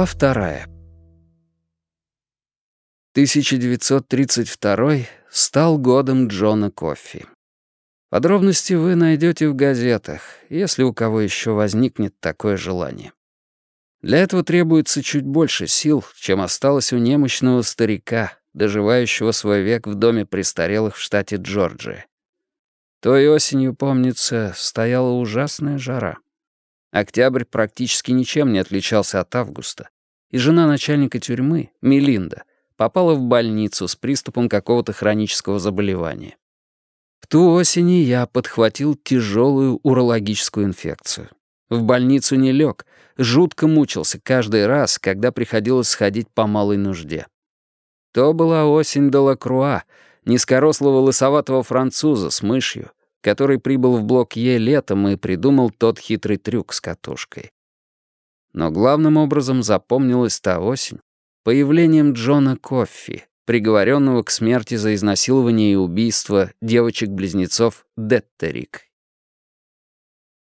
Глава вторая. 1932 стал годом Джона Коффи. Подробности вы найдете в газетах, если у кого еще возникнет такое желание. Для этого требуется чуть больше сил, чем осталось у немощного старика, доживающего свой век в доме престарелых в штате Джорджия. Той осенью, помнится, стояла ужасная жара. Октябрь практически ничем не отличался от августа, и жена начальника тюрьмы, Мелинда, попала в больницу с приступом какого-то хронического заболевания. В ту осень я подхватил тяжелую урологическую инфекцию. В больницу не лег, жутко мучился каждый раз, когда приходилось сходить по малой нужде. То была осень Делакруа, низкорослого лысоватого француза с мышью, который прибыл в блок Е летом и придумал тот хитрый трюк с катушкой. Но главным образом запомнилась та осень появлением Джона Коффи, приговоренного к смерти за изнасилование и убийство девочек-близнецов Деттерик.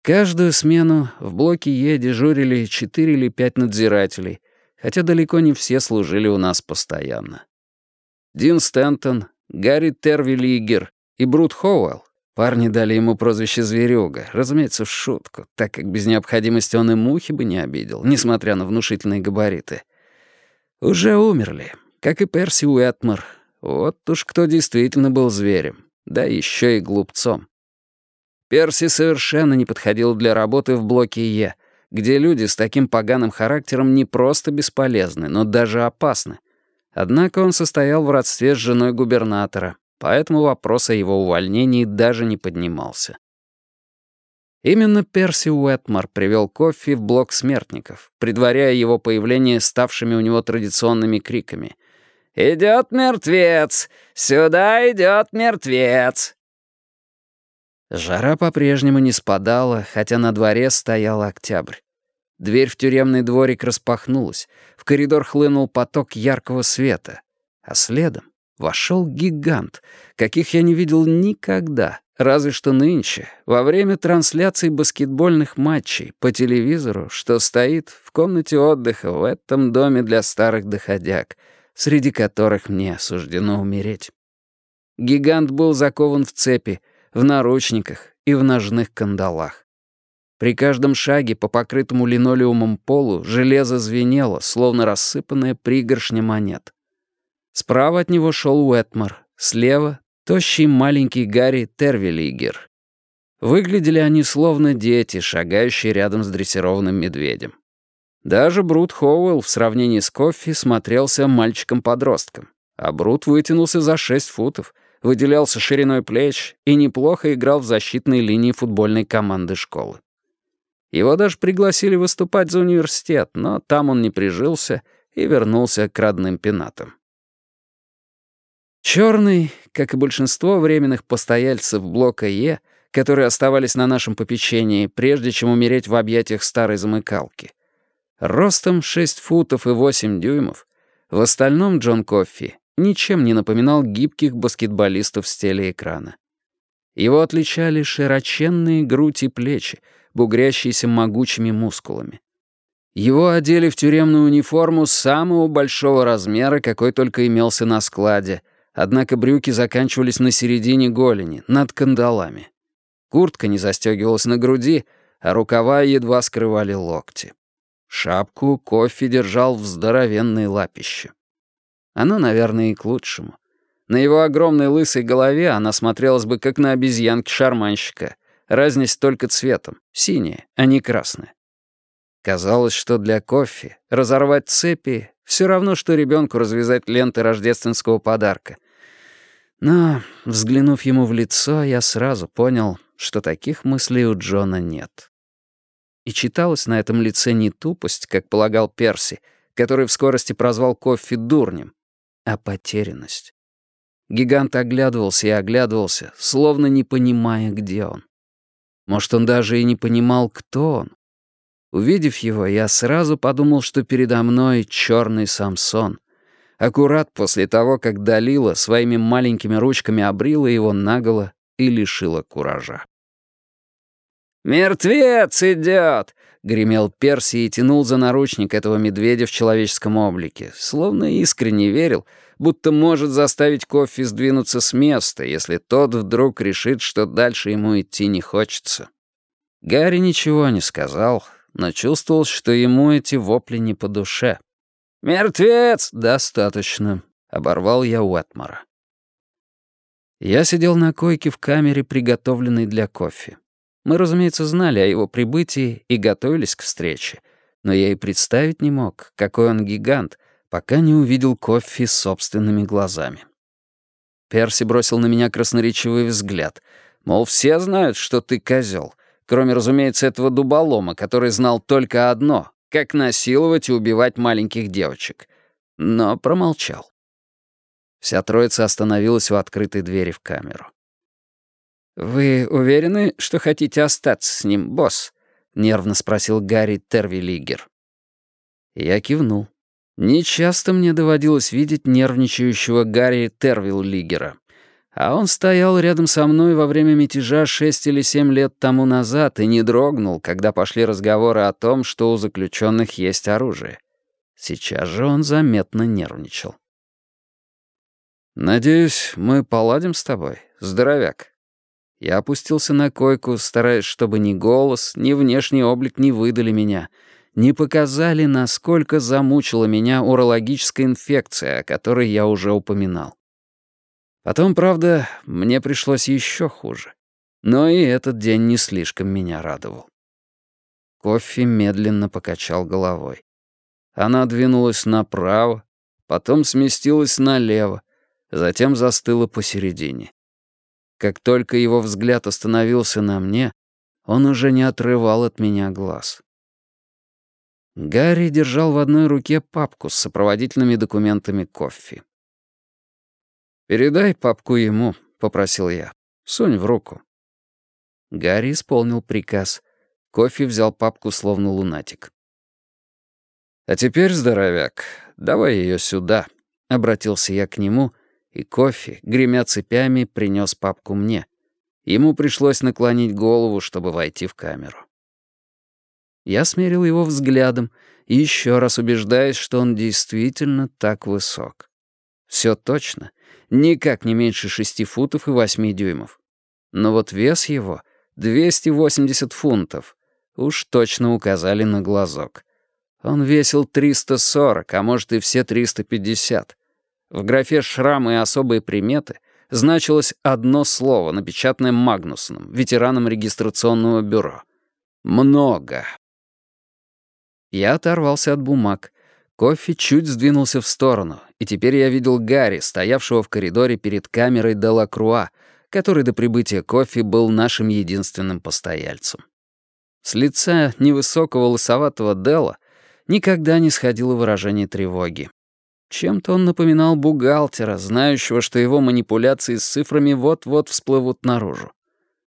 Каждую смену в блоке Е дежурили четыре или пять надзирателей, хотя далеко не все служили у нас постоянно. Дин Стентон, Гарри Тервиллигер и Брут Хоуэлл Парни дали ему прозвище «Зверюга», разумеется, в шутку, так как без необходимости он и мухи бы не обидел, несмотря на внушительные габариты. Уже умерли, как и Перси Уэтмор. Вот уж кто действительно был зверем, да еще и глупцом. Перси совершенно не подходил для работы в блоке Е, где люди с таким поганым характером не просто бесполезны, но даже опасны. Однако он состоял в родстве с женой губернатора, поэтому вопрос о его увольнении даже не поднимался. Именно Перси Уэтмор привел Кофи в блок смертников, предваряя его появление ставшими у него традиционными криками «Идет мертвец! Сюда идет мертвец!» Жара по-прежнему не спадала, хотя на дворе стоял октябрь. Дверь в тюремный дворик распахнулась, в коридор хлынул поток яркого света, а следом вошел гигант, каких я не видел никогда, разве что нынче, во время трансляции баскетбольных матчей по телевизору, что стоит в комнате отдыха в этом доме для старых доходяг, среди которых мне суждено умереть. Гигант был закован в цепи, в наручниках и в ножных кандалах. При каждом шаге по покрытому линолеумом полу железо звенело, словно рассыпанная пригоршня монет. Справа от него шел Уэтмор, слева — тощий маленький Гарри Тервилигер. Выглядели они словно дети, шагающие рядом с дрессированным медведем. Даже Брут Хоуэлл в сравнении с Коффи смотрелся мальчиком-подростком, а Брут вытянулся за шесть футов, выделялся шириной плеч и неплохо играл в защитной линии футбольной команды школы. Его даже пригласили выступать за университет, но там он не прижился и вернулся к родным пенатам. Черный, как и большинство временных постояльцев блока Е, которые оставались на нашем попечении, прежде чем умереть в объятиях старой замыкалки. Ростом 6 футов и 8 дюймов, в остальном Джон Коффи ничем не напоминал гибких баскетболистов с телеэкрана. Его отличали широченные грудь и плечи, бугрящиеся могучими мускулами. Его одели в тюремную униформу самого большого размера, какой только имелся на складе — Однако брюки заканчивались на середине голени, над кандалами. Куртка не застегивалась на груди, а рукава едва скрывали локти. Шапку кофе держал в здоровенной лапище. Оно, наверное, и к лучшему. На его огромной лысой голове она смотрелась бы, как на обезьянке шарманщика. Разница только цветом, синяя, а не красная. Казалось, что для кофе разорвать цепи — все равно, что ребенку развязать ленты рождественского подарка. Но, взглянув ему в лицо, я сразу понял, что таких мыслей у Джона нет. И читалось на этом лице не тупость, как полагал Перси, который в скорости прозвал кофе дурнем, а потерянность. Гигант оглядывался и оглядывался, словно не понимая, где он. Может, он даже и не понимал, кто он. Увидев его, я сразу подумал, что передо мной черный Самсон, аккурат после того, как Далила своими маленькими ручками обрила его наголо и лишила куража. «Мертвец идет!» — гремел Перси и тянул за наручник этого медведя в человеческом облике, словно искренне верил, будто может заставить кофе сдвинуться с места, если тот вдруг решит, что дальше ему идти не хочется. Гарри ничего не сказал, но чувствовал, что ему эти вопли не по душе. «Мертвец!» «Достаточно», — оборвал я Уэтмора. Я сидел на койке в камере, приготовленной для кофе. Мы, разумеется, знали о его прибытии и готовились к встрече, но я и представить не мог, какой он гигант, пока не увидел кофе собственными глазами. Перси бросил на меня красноречивый взгляд, мол, все знают, что ты козел, кроме, разумеется, этого дуболома, который знал только одно — как насиловать и убивать маленьких девочек. Но промолчал. Вся троица остановилась у открытой двери в камеру. «Вы уверены, что хотите остаться с ним, босс?» — нервно спросил Гарри Тервилигер. Я кивнул. Нечасто мне доводилось видеть нервничающего Гарри Тервиллигера. А он стоял рядом со мной во время мятежа шесть или семь лет тому назад и не дрогнул, когда пошли разговоры о том, что у заключенных есть оружие. Сейчас же он заметно нервничал. «Надеюсь, мы поладим с тобой, здоровяк», я опустился на койку, стараясь, чтобы ни голос, ни внешний облик не выдали меня, не показали, насколько замучила меня урологическая инфекция, о которой я уже упоминал. Потом, правда, мне пришлось еще хуже. Но и этот день не слишком меня радовал. Кофе медленно покачал головой. Она двинулась направо, потом сместилась налево, затем застыла посередине. Как только его взгляд остановился на мне, он уже не отрывал от меня глаз. Гарри держал в одной руке папку с сопроводительными документами кофе. «Передай папку ему», — попросил я. «Сунь в руку». Гарри исполнил приказ. Кофе взял папку словно лунатик. «А теперь, здоровяк, давай ее сюда», — обратился я к нему — и кофе, гремя цепями, принес папку мне. Ему пришлось наклонить голову, чтобы войти в камеру. Я смерил его взглядом, еще раз убеждаясь, что он действительно так высок. Все точно, никак не меньше шести футов и восьми дюймов. Но вот вес его — 280 фунтов. Уж точно указали на глазок. Он весил 340, а может и все 350. В графе «Шрамы и особые приметы» значилось одно слово, напечатанное Магнусоном, ветераном регистрационного бюро. «Много». Я оторвался от бумаг. Кофе чуть сдвинулся в сторону, и теперь я видел Гарри, стоявшего в коридоре перед камерой Делакруа, который до прибытия кофе был нашим единственным постояльцем. С лица невысокого лысоватого Дела никогда не сходило выражение тревоги. Чем-то он напоминал бухгалтера, знающего, что его манипуляции с цифрами вот-вот всплывут наружу.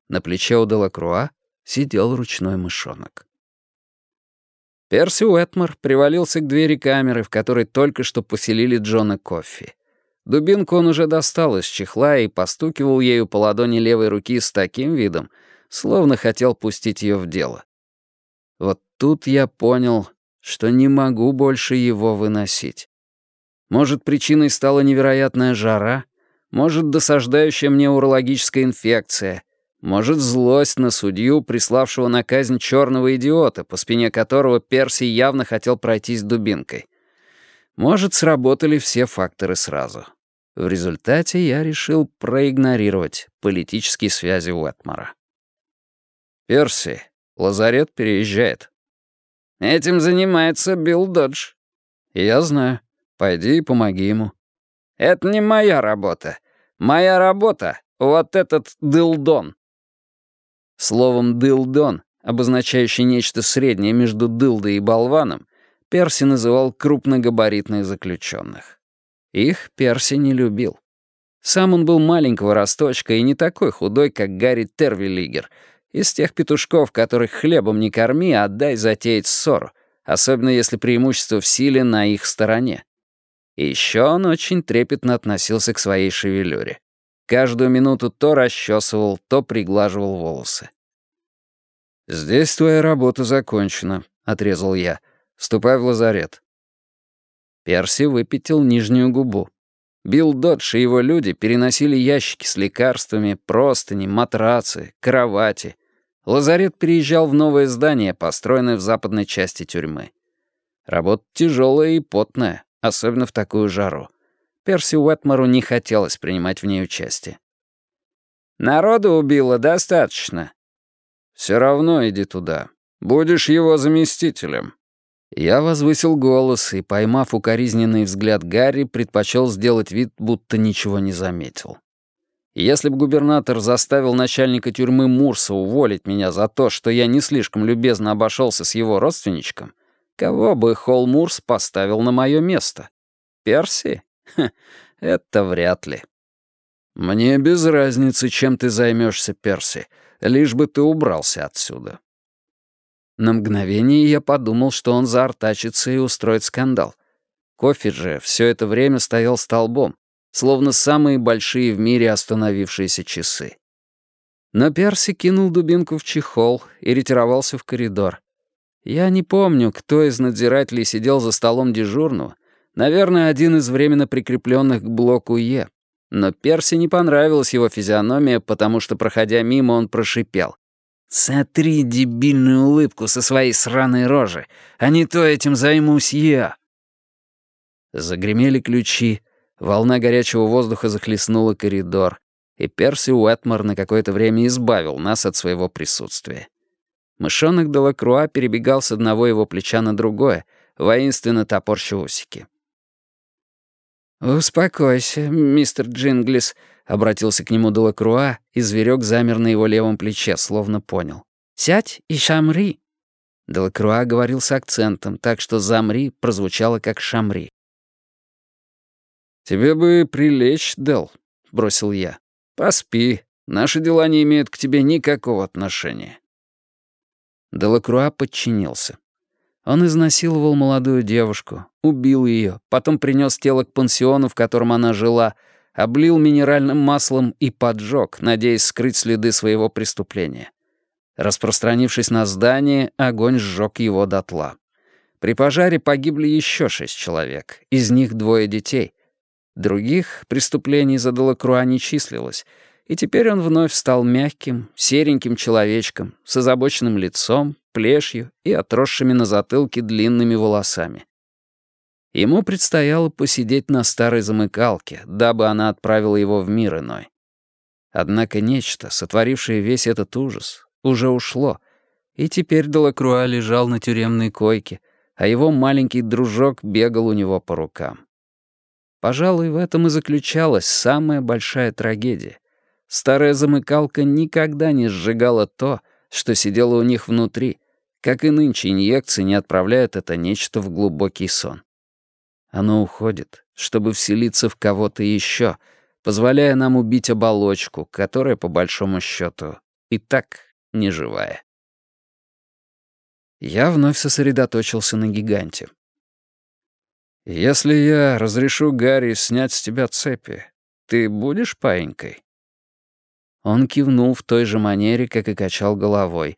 На плече у Делакруа сидел ручной мышонок. Перси Уэтмор привалился к двери камеры, в которой только что поселили Джона Коффи. Дубинку он уже достал из чехла и постукивал ею по ладони левой руки с таким видом, словно хотел пустить ее в дело. Вот тут я понял, что не могу больше его выносить. Может, причиной стала невероятная жара? Может, досаждающая мне урологическая инфекция? Может, злость на судью, приславшего на казнь черного идиота, по спине которого Перси явно хотел пройтись дубинкой? Может, сработали все факторы сразу. В результате я решил проигнорировать политические связи Уэтмора. «Перси, лазарет переезжает». «Этим занимается Билл Додж». «Я знаю. Пойди и помоги ему». «Это не моя работа. Моя работа — вот этот дылдон». Словом «дылдон», обозначающий нечто среднее между дылдой и болваном, Перси называл крупногабаритных заключенных. Их Перси не любил. Сам он был маленького росточка и не такой худой, как Гарри Тервилигер, из тех петушков, которых хлебом не корми, а дай затеять ссору, особенно если преимущество в силе на их стороне. И еще он очень трепетно относился к своей шевелюре. Каждую минуту то расчесывал, то приглаживал волосы. «Здесь твоя работа закончена», — отрезал я. «Ступай в лазарет». Перси выпятил нижнюю губу. Билл Додж и его люди переносили ящики с лекарствами, простыни, матрацы, кровати. Лазарет переезжал в новое здание, построенное в западной части тюрьмы. Работа тяжелая и потная, особенно в такую жару. Перси Уэтмору не хотелось принимать в ней участие. «Народу убило достаточно». «Все равно иди туда. Будешь его заместителем». Я возвысил голос и, поймав укоризненный взгляд Гарри, предпочел сделать вид, будто ничего не заметил. Если бы губернатор заставил начальника тюрьмы Мурса уволить меня за то, что я не слишком любезно обошелся с его родственничком, кого бы Холл Мурс поставил на мое место? Перси? Ха, это вряд ли. Мне без разницы, чем ты займешься, Перси, лишь бы ты убрался отсюда. На мгновение я подумал, что он заортачится и устроит скандал. Кофе же все это время стоял столбом, словно самые большие в мире остановившиеся часы. Но Перси кинул дубинку в чехол и ретировался в коридор. Я не помню, кто из надзирателей сидел за столом дежурного, наверное, один из временно прикрепленных к блоку Е. Но Перси не понравилась его физиономия, потому что, проходя мимо, он прошипел. «Сотри дебильную улыбку со своей сраной рожи, а не то этим займусь я». Загремели ключи, волна горячего воздуха захлестнула коридор, и Перси Уэтмор на какое-то время избавил нас от своего присутствия. Мышонок Делакруа перебегал с одного его плеча на другое, воинственно топорща усики. «Успокойся, мистер Джинглис», Обратился к нему Делакруа, и зверек замер на его левом плече, словно понял. «Сядь и шамри». Делакруа говорил с акцентом, так что «замри» прозвучало как «шамри». «Тебе бы прилечь, Дел», — бросил я. «Поспи. Наши дела не имеют к тебе никакого отношения». Делакруа подчинился. Он изнасиловал молодую девушку, убил ее, потом принес тело к пансиону, в котором она жила — облил минеральным маслом и поджег, надеясь скрыть следы своего преступления. Распространившись на здание, огонь сжег его дотла. При пожаре погибли еще шесть человек, из них двое детей. Других преступлений за Делакруа не числилось, и теперь он вновь стал мягким, сереньким человечком с озабоченным лицом, плешью и отросшими на затылке длинными волосами. Ему предстояло посидеть на старой замыкалке, дабы она отправила его в мир иной. Однако нечто, сотворившее весь этот ужас, уже ушло, и теперь Делакруа лежал на тюремной койке, а его маленький дружок бегал у него по рукам. Пожалуй, в этом и заключалась самая большая трагедия. Старая замыкалка никогда не сжигала то, что сидело у них внутри, как и нынче инъекции не отправляют это нечто в глубокий сон. Оно уходит, чтобы вселиться в кого-то еще, позволяя нам убить оболочку, которая, по большому счету, и так неживая. Я вновь сосредоточился на гиганте. «Если я разрешу Гарри снять с тебя цепи, ты будешь паинькой?» Он кивнул в той же манере, как и качал головой.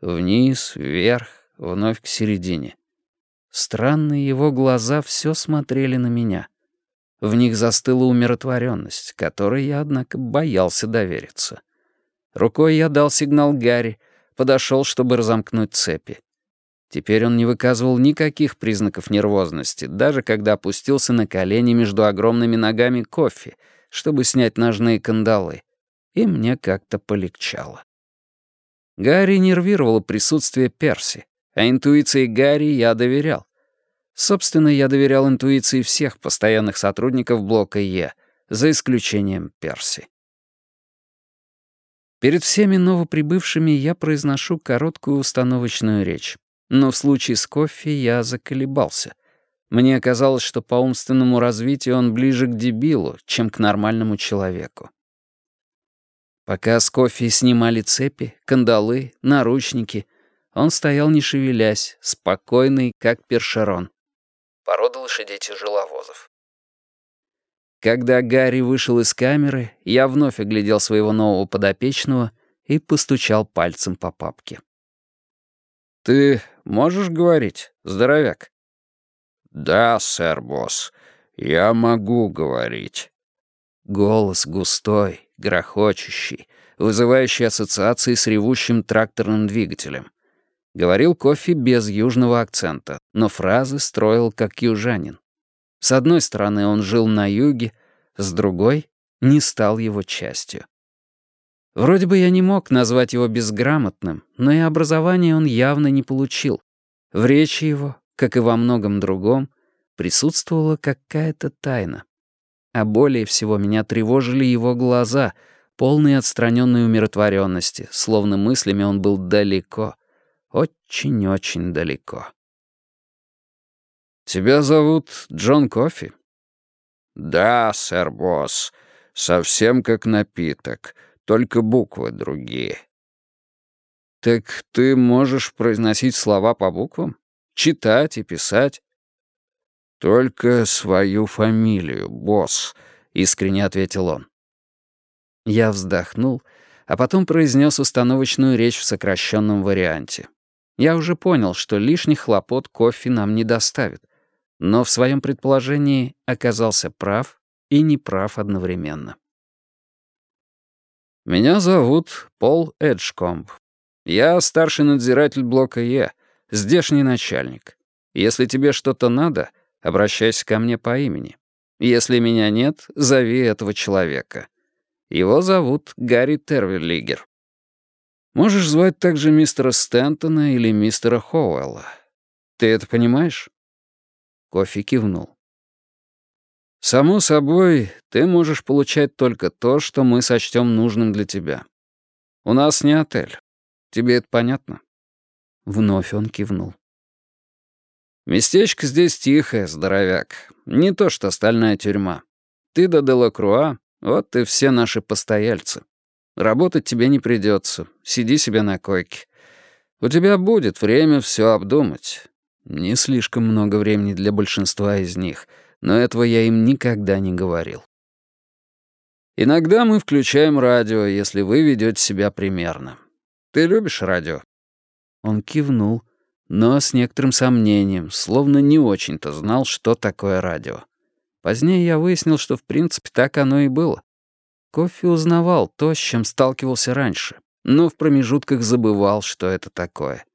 Вниз, вверх, вновь к середине. Странные его глаза все смотрели на меня. В них застыла умиротворенность, которой я, однако, боялся довериться. Рукой я дал сигнал Гарри, подошел, чтобы разомкнуть цепи. Теперь он не выказывал никаких признаков нервозности, даже когда опустился на колени между огромными ногами кофе, чтобы снять ножные кандалы. И мне как-то полегчало. Гарри нервировало присутствие Перси. А интуиции Гарри я доверял. Собственно, я доверял интуиции всех постоянных сотрудников блока Е, за исключением Перси. Перед всеми новоприбывшими я произношу короткую установочную речь. Но в случае с кофе я заколебался. Мне казалось, что по умственному развитию он ближе к дебилу, чем к нормальному человеку. Пока с кофе снимали цепи, кандалы, наручники, он стоял не шевелясь, спокойный, как першерон. Порода лошадей-тяжеловозов. Когда Гарри вышел из камеры, я вновь оглядел своего нового подопечного и постучал пальцем по папке. «Ты можешь говорить, здоровяк?» «Да, сэр-босс, я могу говорить». Голос густой, грохочущий, вызывающий ассоциации с ревущим тракторным двигателем. Говорил кофе без южного акцента, но фразы строил как южанин. С одной стороны, он жил на юге, с другой — не стал его частью. Вроде бы я не мог назвать его безграмотным, но и образование он явно не получил. В речи его, как и во многом другом, присутствовала какая-то тайна. А более всего меня тревожили его глаза, полные отстраненной умиротворенности, словно мыслями он был далеко, очень-очень далеко. «Тебя зовут Джон Кофи?» «Да, сэр-босс, совсем как напиток» только буквы другие. Так ты можешь произносить слова по буквам? Читать и писать? Только свою фамилию, босс, искренне ответил он. Я вздохнул, а потом произнес установочную речь в сокращенном варианте. Я уже понял, что лишних хлопот кофе нам не доставит, но в своем предположении оказался прав и неправ одновременно. «Меня зовут Пол Эджкомб. Я старший надзиратель блока Е, здешний начальник. Если тебе что-то надо, обращайся ко мне по имени. Если меня нет, зови этого человека. Его зовут Гарри Терверлигер. Можешь звать также мистера Стентона или мистера Хоуэлла. Ты это понимаешь?» Кофи кивнул. Само собой, ты можешь получать только то, что мы сочтем нужным для тебя. У нас не отель. Тебе это понятно?» Вновь он кивнул. «Местечко здесь тихое, здоровяк. Не то что стальная тюрьма. Ты до Делакруа, вот и все наши постояльцы. Работать тебе не придется. Сиди себе на койке. У тебя будет время все обдумать. Не слишком много времени для большинства из них — но этого я им никогда не говорил. Иногда мы включаем радио, если вы ведете себя примерно. Ты любишь радио?» Он кивнул, но с некоторым сомнением, словно не очень-то знал, что такое радио. Позднее я выяснил, что в принципе так оно и было. Кофе узнавал то, с чем сталкивался раньше, но в промежутках забывал, что это такое.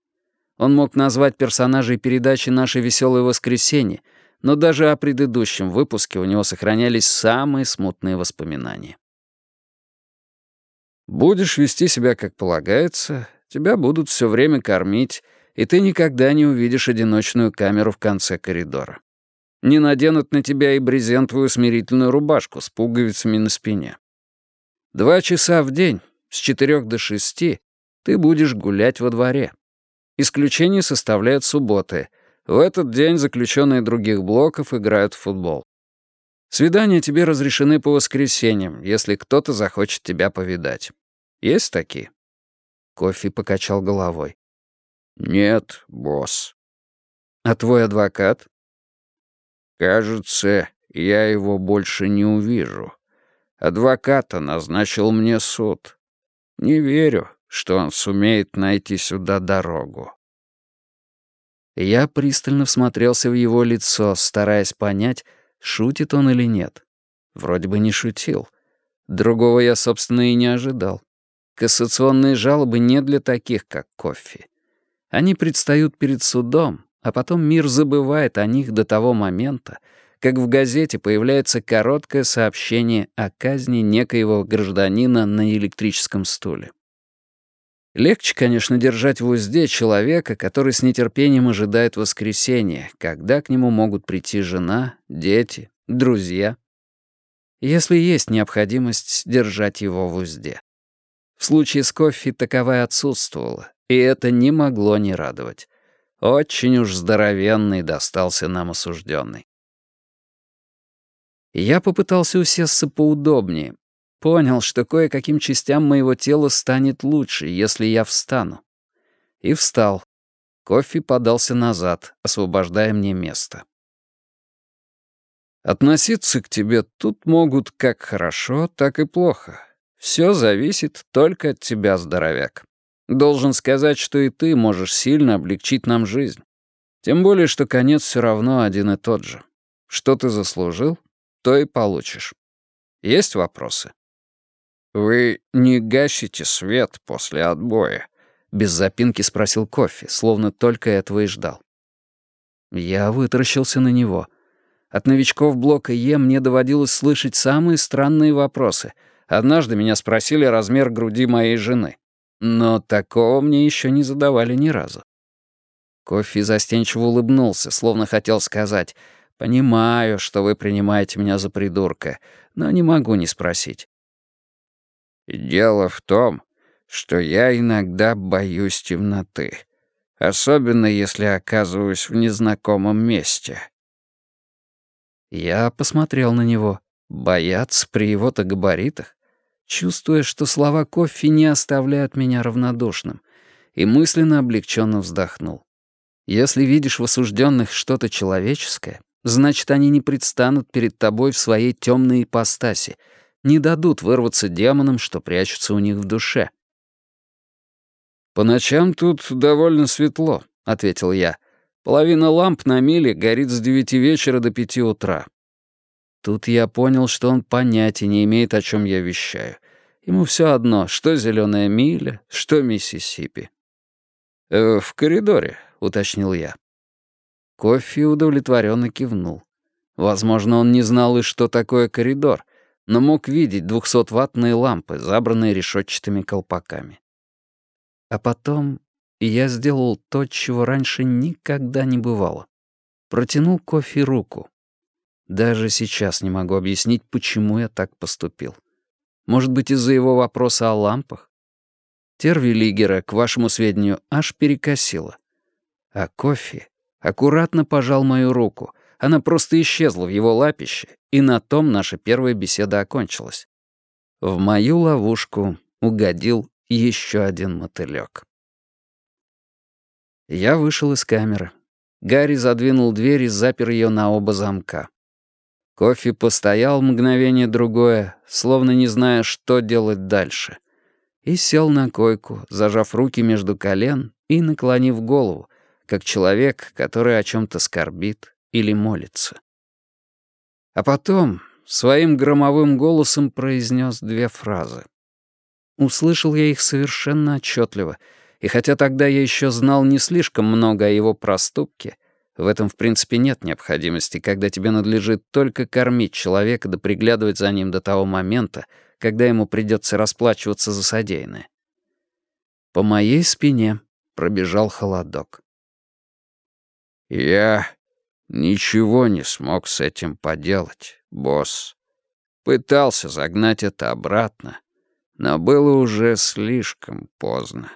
Он мог назвать персонажей передачи «Наше веселое воскресенье», но даже о предыдущем выпуске у него сохранялись самые смутные воспоминания. «Будешь вести себя как полагается, тебя будут все время кормить, и ты никогда не увидишь одиночную камеру в конце коридора. Не наденут на тебя и брезентовую смирительную рубашку с пуговицами на спине. Два часа в день, с четырех до шести, ты будешь гулять во дворе. Исключение составляют субботы — в этот день заключенные других блоков играют в футбол. Свидания тебе разрешены по воскресеньям, если кто-то захочет тебя повидать. Есть такие?» Кофи покачал головой. «Нет, босс». «А твой адвокат?» «Кажется, я его больше не увижу. Адвоката назначил мне суд. Не верю, что он сумеет найти сюда дорогу». Я пристально всмотрелся в его лицо, стараясь понять, шутит он или нет. Вроде бы не шутил. Другого я, собственно, и не ожидал. Кассационные жалобы не для таких, как Кофи. Они предстают перед судом, а потом мир забывает о них до того момента, как в газете появляется короткое сообщение о казни некоего гражданина на электрическом стуле. Легче, конечно, держать в узде человека, который с нетерпением ожидает воскресенья, когда к нему могут прийти жена, дети, друзья. Если есть необходимость держать его в узде. В случае с кофе таковая отсутствовала, и это не могло не радовать. Очень уж здоровенный достался нам осужденный. Я попытался усесться поудобнее, Понял, что кое-каким частям моего тела станет лучше, если я встану. И встал. Кофе подался назад, освобождая мне место. Относиться к тебе тут могут как хорошо, так и плохо. Все зависит только от тебя, здоровяк. Должен сказать, что и ты можешь сильно облегчить нам жизнь. Тем более, что конец все равно один и тот же. Что ты заслужил, то и получишь. Есть вопросы? «Вы не гасите свет после отбоя?» — без запинки спросил кофе, словно только этого и ждал. Я вытаращился на него. От новичков блока Е мне доводилось слышать самые странные вопросы. Однажды меня спросили размер груди моей жены. Но такого мне еще не задавали ни разу. Кофе застенчиво улыбнулся, словно хотел сказать, «Понимаю, что вы принимаете меня за придурка, но не могу не спросить». «Дело в том, что я иногда боюсь темноты, особенно если оказываюсь в незнакомом месте». Я посмотрел на него. Бояться при его-то габаритах? Чувствуя, что слова кофе не оставляют меня равнодушным, и мысленно облегченно вздохнул. Если видишь в осужденных что-то человеческое, значит, они не предстанут перед тобой в своей темной ипостаси, не дадут вырваться демонам, что прячутся у них в душе. «По ночам тут довольно светло», — ответил я. «Половина ламп на миле горит с девяти вечера до пяти утра. Тут я понял, что он понятия не имеет, о чем я вещаю. Ему все одно, что зеленая миля, что Миссисипи. «Э, «В коридоре», — уточнил я. Кофе удовлетворенно кивнул. Возможно, он не знал и что такое коридор, но мог видеть двухсотваттные лампы, забранные решетчатыми колпаками. А потом я сделал то, чего раньше никогда не бывало. Протянул кофе руку. Даже сейчас не могу объяснить, почему я так поступил. Может быть, из-за его вопроса о лампах? Терви Лигера, к вашему сведению, аж перекосило. А кофе аккуратно пожал мою руку. Она просто исчезла в его лапище, и на том наша первая беседа окончилась. В мою ловушку угодил еще один мотылек. Я вышел из камеры. Гарри задвинул дверь и запер ее на оба замка. Кофе постоял мгновение-другое, словно не зная, что делать дальше, и сел на койку, зажав руки между колен и наклонив голову, как человек, который о чем-то скорбит или молится. А потом своим громовым голосом произнес две фразы. Услышал я их совершенно отчетливо, и хотя тогда я еще знал не слишком много о его проступке, в этом, в принципе, нет необходимости, когда тебе надлежит только кормить человека да приглядывать за ним до того момента, когда ему придется расплачиваться за содеянное. По моей спине пробежал холодок. «Я ничего не смог с этим поделать, босс. Пытался загнать это обратно, но было уже слишком поздно».